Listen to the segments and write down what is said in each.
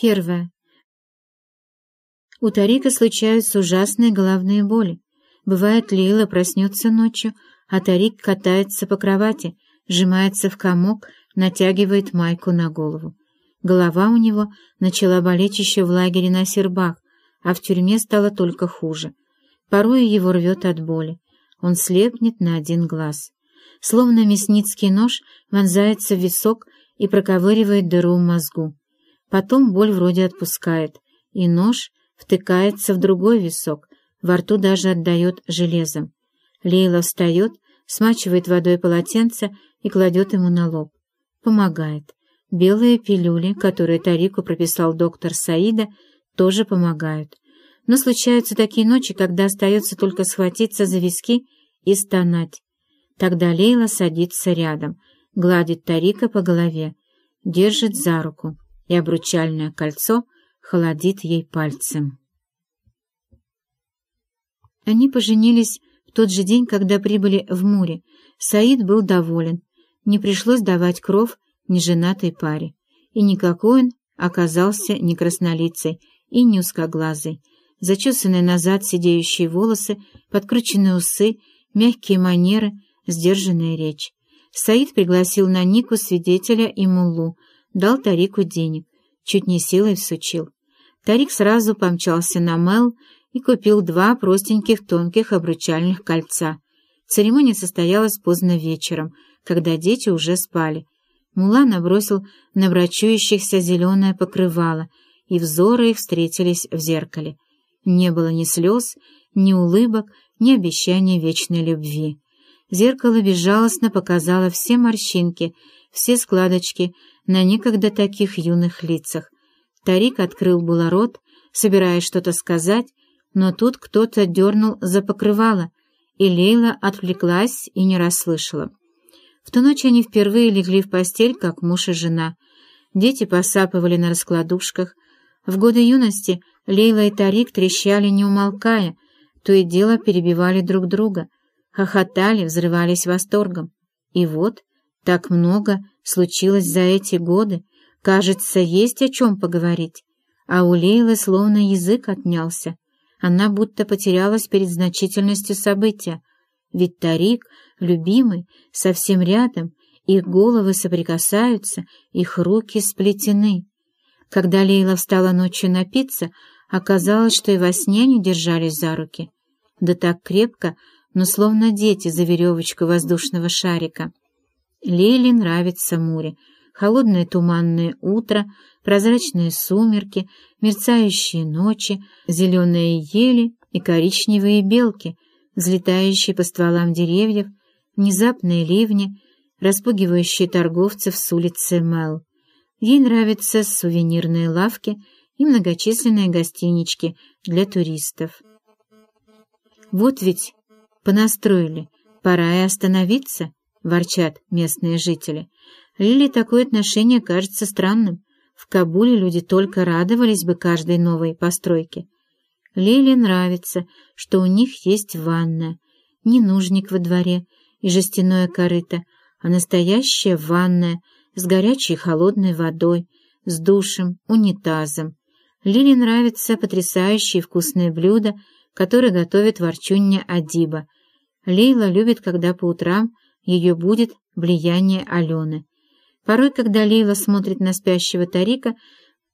Первое. У Тарика случаются ужасные головные боли. Бывает, Лейла проснется ночью, а Тарик катается по кровати, сжимается в комок, натягивает майку на голову. Голова у него начала болеть еще в лагере на Сербах, а в тюрьме стало только хуже. Порой его рвет от боли. Он слепнет на один глаз. Словно мясницкий нож вонзается в висок и проковыривает дыру в мозгу. Потом боль вроде отпускает, и нож втыкается в другой висок, во рту даже отдает железом. Лейла встает, смачивает водой полотенце и кладет ему на лоб. Помогает. Белые пилюли, которые Тарику прописал доктор Саида, тоже помогают. Но случаются такие ночи, когда остается только схватиться за виски и стонать. Тогда Лейла садится рядом, гладит Тарика по голове, держит за руку, и обручальное кольцо холодит ей пальцем. Они поженились в тот же день, когда прибыли в Муре. Саид был доволен. Не пришлось давать кров неженатой паре. И никакой он оказался не краснолицей и не узкоглазый. Зачесанные назад сидеющие волосы, подкрученные усы, мягкие манеры, сдержанная речь. Саид пригласил на Нику свидетеля и муллу, дал Тарику денег, чуть не силой всучил. Тарик сразу помчался на Мел и купил два простеньких тонких обручальных кольца. Церемония состоялась поздно вечером, когда дети уже спали. Мула набросил на брачующихся зеленое покрывало, и взоры их встретились в зеркале. Не было ни слез, ни улыбок, ни обещания вечной любви. Зеркало безжалостно показало все морщинки, все складочки на некогда таких юных лицах. Тарик открыл было рот, собираясь что-то сказать, но тут кто-то дернул за покрывало, и Лейла отвлеклась и не расслышала. В ту ночь они впервые легли в постель, как муж и жена. Дети посапывали на раскладушках. В годы юности Лейла и Тарик трещали, не умолкая, то и дело перебивали друг друга, хохотали, взрывались восторгом. И вот так много случилось за эти годы, кажется, есть о чем поговорить. А у Лейлы словно язык отнялся. Она будто потерялась перед значительностью события. Ведь Тарик, любимый, совсем рядом, их головы соприкасаются, их руки сплетены. Когда Лейла встала ночью напиться, оказалось, что и во сне они держались за руки. Да так крепко, но словно дети за веревочку воздушного шарика. Лейле нравится море, холодное туманное утро, прозрачные сумерки, мерцающие ночи, зеленые ели и коричневые белки, взлетающие по стволам деревьев, внезапные ливни, распугивающие торговцев с улицы Мел. Ей нравятся сувенирные лавки и многочисленные гостинички для туристов. Вот ведь понастроили, пора и остановиться, — ворчат местные жители. Лили такое отношение кажется странным. В Кабуле люди только радовались бы каждой новой постройке. Лиле нравится, что у них есть ванная, не нужник во дворе и жестяное корыто, а настоящая ванная с горячей холодной водой, с душем, унитазом. Лиле нравятся потрясающие вкусные блюда, которые готовит ворчунья Адиба. Лейла любит, когда по утрам ее будет влияние Алены. Порой, когда Лейла смотрит на спящего Тарика,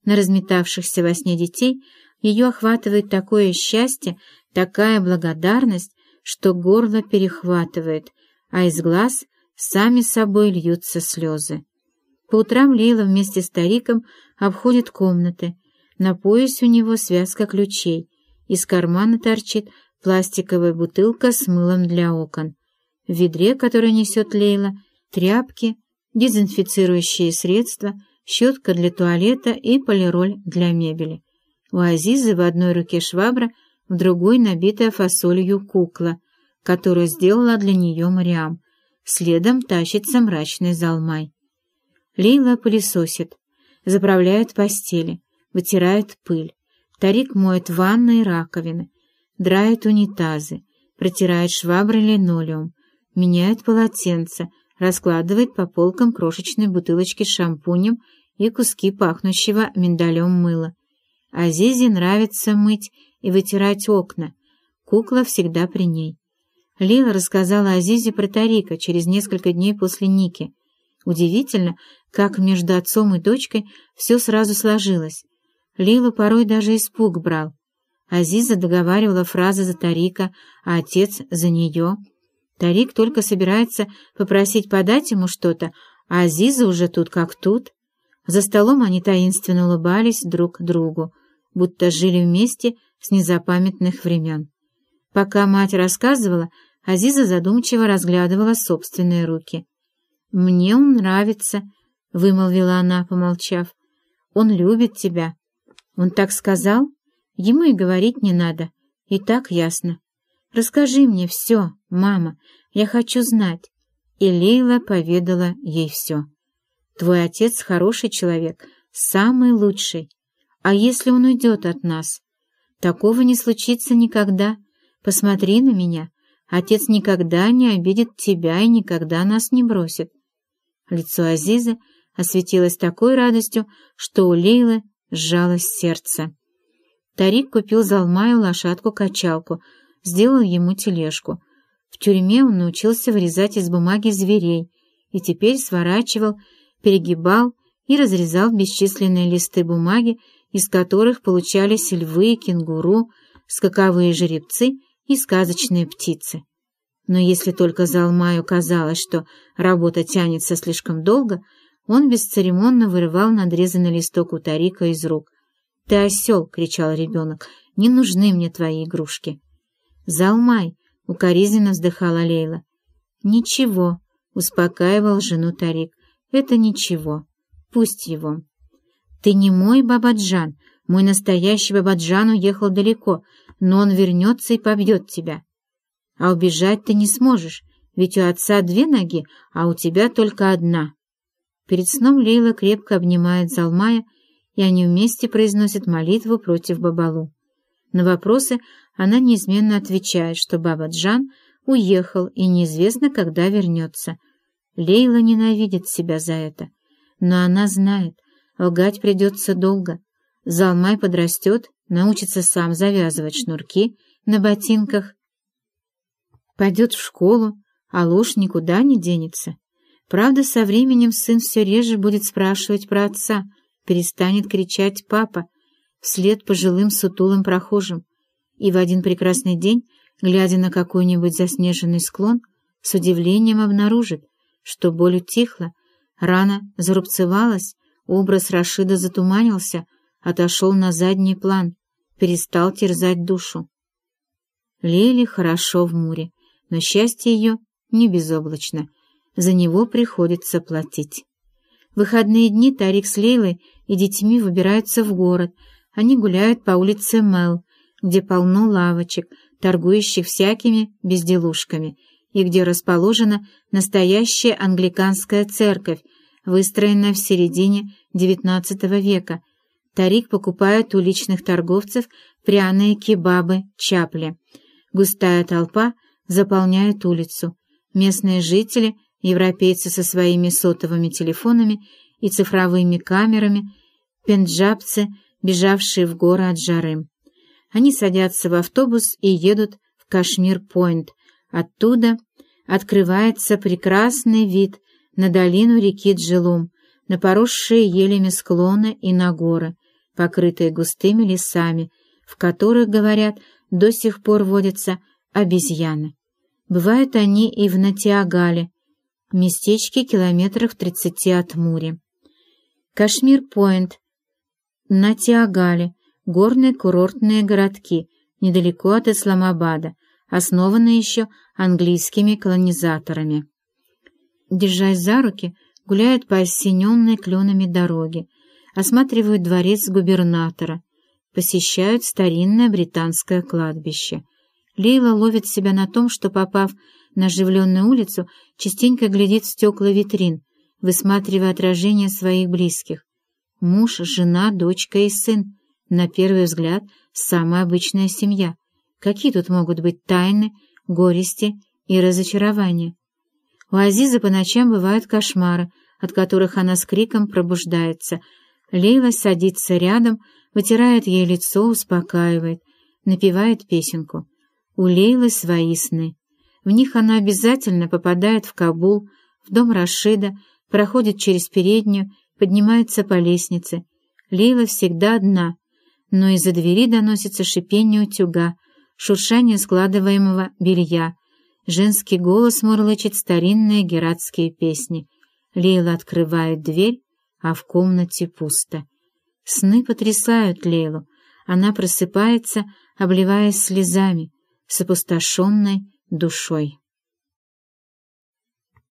на разметавшихся во сне детей, ее охватывает такое счастье, такая благодарность, что горло перехватывает, а из глаз сами собой льются слезы. По утрам Лейла вместе с Тариком обходит комнаты. На поясе у него связка ключей. Из кармана торчит пластиковая бутылка с мылом для окон. В ведре, которое несет Лейла, тряпки, дезинфицирующие средства, щетка для туалета и полироль для мебели. У Азизы в одной руке швабра, в другой набитая фасолью кукла, которую сделала для нее Мариам. Следом тащится мрачный залмай. Лейла пылесосит, заправляет постели, вытирает пыль. Тарик моет ванны и раковины, драет унитазы, протирает шваброй линолеум, меняет полотенце, раскладывает по полкам крошечные бутылочки с шампунем и куски пахнущего миндалем мыла. Азизе нравится мыть и вытирать окна. Кукла всегда при ней. Лила рассказала Азизе про Тарика через несколько дней после Ники. Удивительно, как между отцом и дочкой все сразу сложилось. Лила порой даже испуг брал. Азиза договаривала фразы за Тарика, а отец за нее. Тарик только собирается попросить подать ему что-то, а Азиза уже тут как тут. За столом они таинственно улыбались друг другу, будто жили вместе с незапамятных времен. Пока мать рассказывала, Азиза задумчиво разглядывала собственные руки. «Мне он нравится», — вымолвила она, помолчав. «Он любит тебя». «Он так сказал?» Ему и говорить не надо, и так ясно. «Расскажи мне все, мама, я хочу знать». И Лейла поведала ей все. «Твой отец хороший человек, самый лучший. А если он уйдет от нас? Такого не случится никогда. Посмотри на меня. Отец никогда не обидит тебя и никогда нас не бросит». Лицо Азизы осветилось такой радостью, что у Лейлы сжалось сердце. Тарик купил Залмаю лошадку-качалку, сделал ему тележку. В тюрьме он научился вырезать из бумаги зверей и теперь сворачивал, перегибал и разрезал бесчисленные листы бумаги, из которых получались львы, кенгуру, скаковые жеребцы и сказочные птицы. Но если только Залмаю казалось, что работа тянется слишком долго, он бесцеремонно вырывал надрезанный листок у Тарика из рук — «Ты осел!» — кричал ребенок. «Не нужны мне твои игрушки!» «Залмай!» — укоризненно вздыхала Лейла. «Ничего!» — успокаивал жену Тарик. «Это ничего. Пусть его!» «Ты не мой Бабаджан. Мой настоящий Бабаджан уехал далеко, но он вернется и побьет тебя. А убежать ты не сможешь, ведь у отца две ноги, а у тебя только одна». Перед сном Лейла крепко обнимает Залмая и они вместе произносят молитву против Бабалу. На вопросы она неизменно отвечает, что Баба Джан уехал и неизвестно, когда вернется. Лейла ненавидит себя за это, но она знает, лгать придется долго. Залмай подрастет, научится сам завязывать шнурки на ботинках, пойдет в школу, а ложь никуда не денется. Правда, со временем сын все реже будет спрашивать про отца — перестанет кричать «папа» вслед пожилым сутулым прохожим, и в один прекрасный день, глядя на какой-нибудь заснеженный склон, с удивлением обнаружит, что боль утихла, рана зарубцевалась, образ Рашида затуманился, отошел на задний план, перестал терзать душу. Лели хорошо в Муре, но счастье ее не безоблачно, за него приходится платить. В выходные дни Тарик с Лейлой и детьми выбираются в город. Они гуляют по улице Мел, где полно лавочек, торгующих всякими безделушками, и где расположена настоящая англиканская церковь, выстроенная в середине XIX века. Тарик покупает у личных торговцев пряные кебабы чапли. Густая толпа заполняет улицу. Местные жители, европейцы со своими сотовыми телефонами и цифровыми камерами, пенджабцы, бежавшие в горы от жары. Они садятся в автобус и едут в Кашмир-Пойнт. Оттуда открывается прекрасный вид на долину реки Джилум, на поросшие елями склоны и на горы, покрытые густыми лесами, в которых, говорят, до сих пор водятся обезьяны. Бывают они и в Натиагале, местечке километрах в тридцати от Мури. Кашмир-Пойнт на Тиагале, горные курортные городки, недалеко от Исламабада, основанные еще английскими колонизаторами. Держась за руки, гуляют по осененной кленами дороге, осматривают дворец губернатора, посещают старинное британское кладбище. Лейла ловит себя на том, что, попав на оживленную улицу, частенько глядит в стекла витрин, высматривая отражение своих близких. Муж, жена, дочка и сын. На первый взгляд, самая обычная семья. Какие тут могут быть тайны, горести и разочарования? У Азизы по ночам бывают кошмары, от которых она с криком пробуждается — Лейла садится рядом, вытирает ей лицо, успокаивает, напевает песенку. У Лейлы свои сны. В них она обязательно попадает в Кабул, в дом Рашида, проходит через переднюю, поднимается по лестнице. Лейла всегда одна, но из-за двери доносится шипение утюга, шуршание складываемого белья. Женский голос мурлычет старинные гератские песни. Лейла открывает дверь, а в комнате пусто. Сны потрясают Лейлу. Она просыпается, обливаясь слезами, с опустошенной душой.